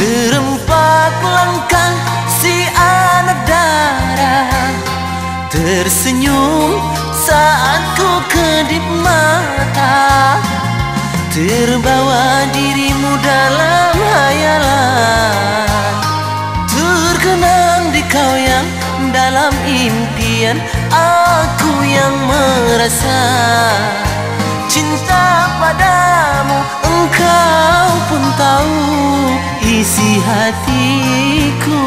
Serempak langkah si anak darah. Tersenyum saat ku kedip mata. Terbawa dirimu dalam hayalan Terkenang di kau yang dalam impian Aku yang merasa. Isi hatiku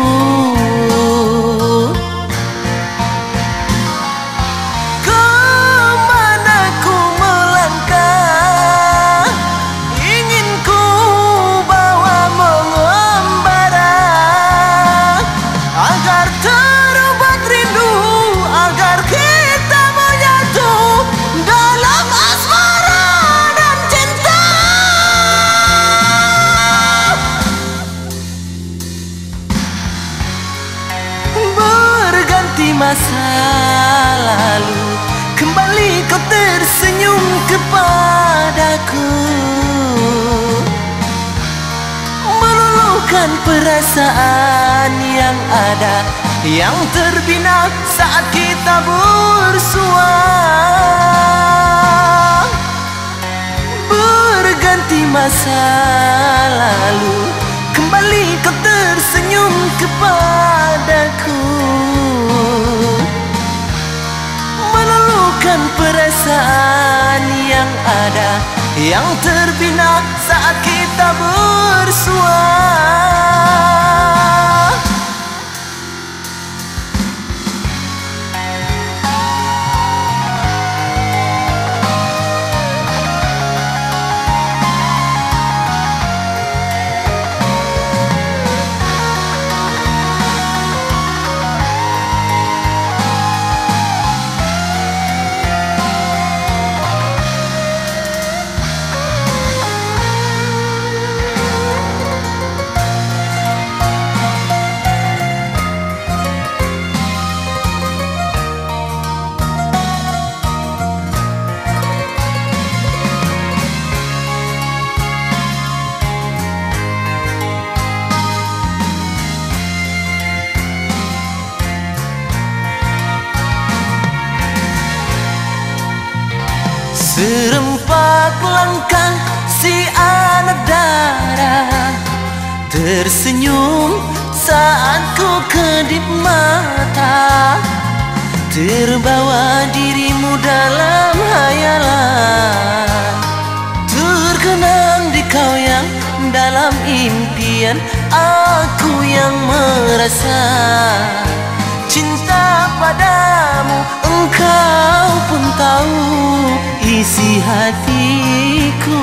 masa lalu. Kembali kau tersenyum kepadaku. Meluluhkan perasaan yang ada Yang terbina saat kita bersua. Berganti masa lalu Kembali kau tersenyum kepadaku perasaan yang ada Yang terbina saat kita bersua Serempak langkah si anak darah. Tersenyum saat ku kedip mata. Terbawa dirimu dalam hayalan. Terkenang di kau yang dalam impian Aku yang merasa Cinta padamu engkau pun tahu isi hatiku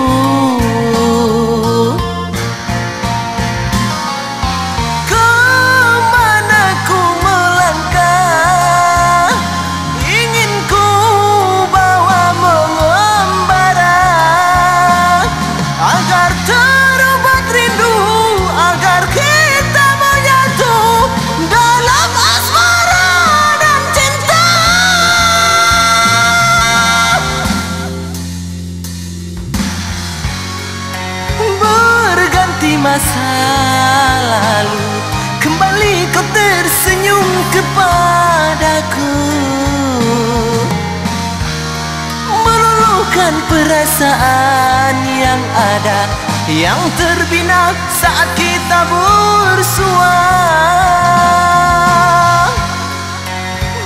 kepadaku. Meluluhkan perasaan yang ada Yang terbina saat kita bersua.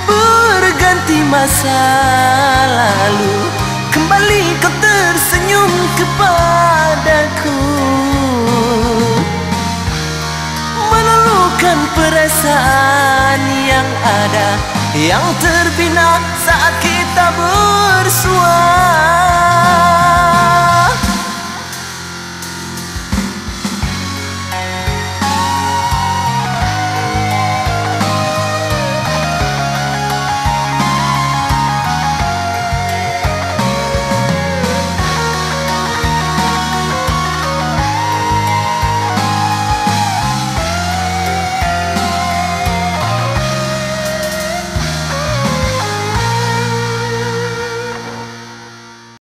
Berganti masa lalu Kembali kau tersenyum kepadaku. Perasaan yang ada Yang terbina saat kita bersua